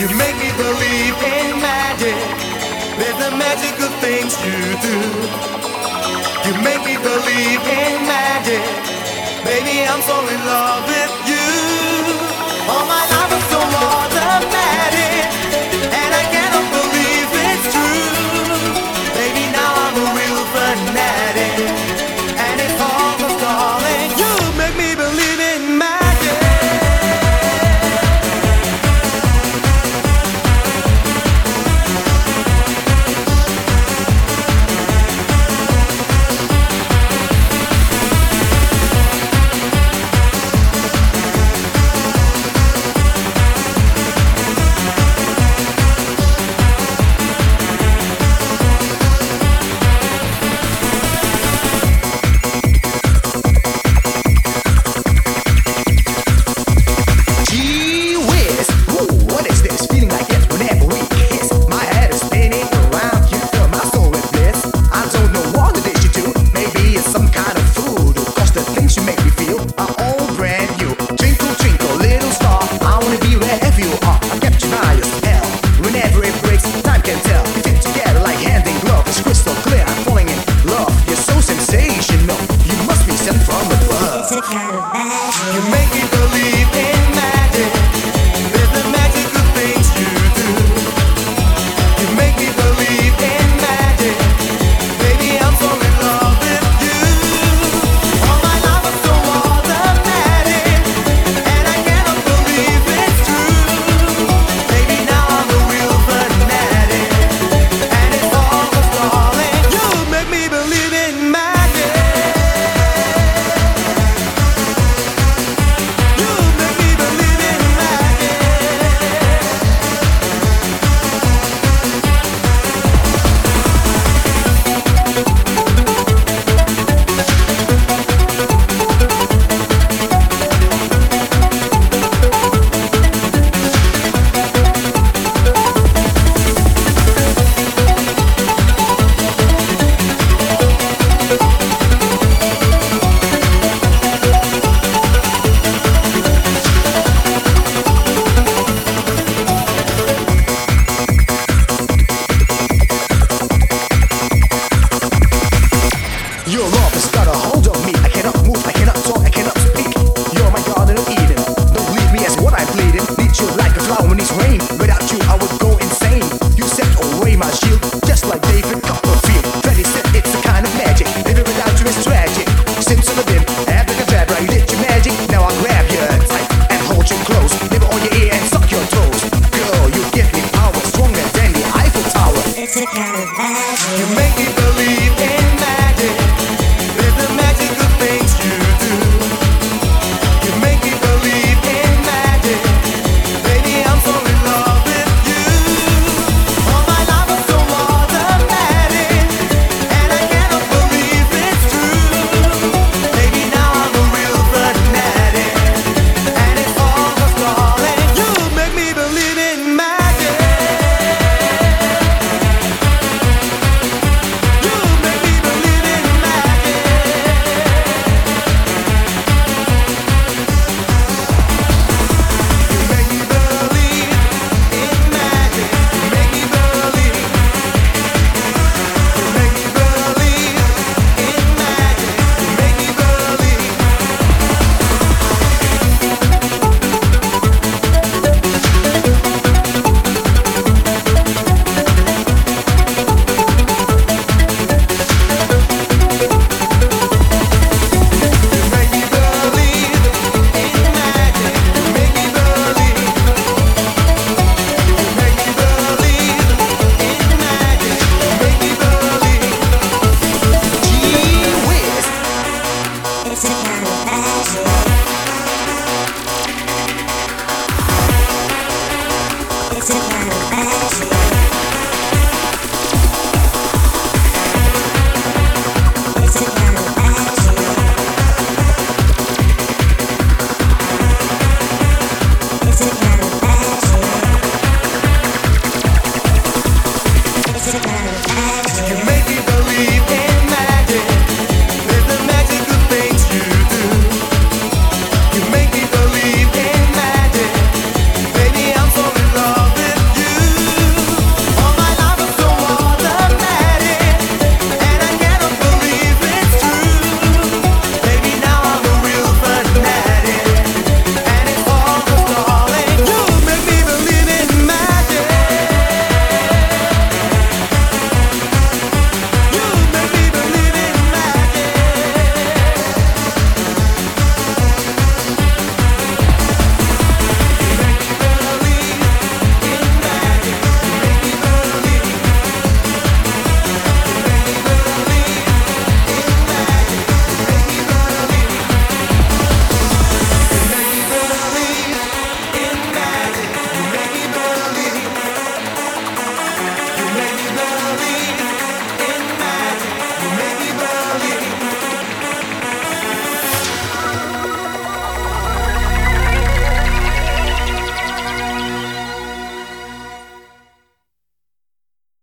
You make me believe in magic. There's the magical things you do. You make me believe in magic. Baby, I'm so in love with you. All my kind of magic. You make me. You make me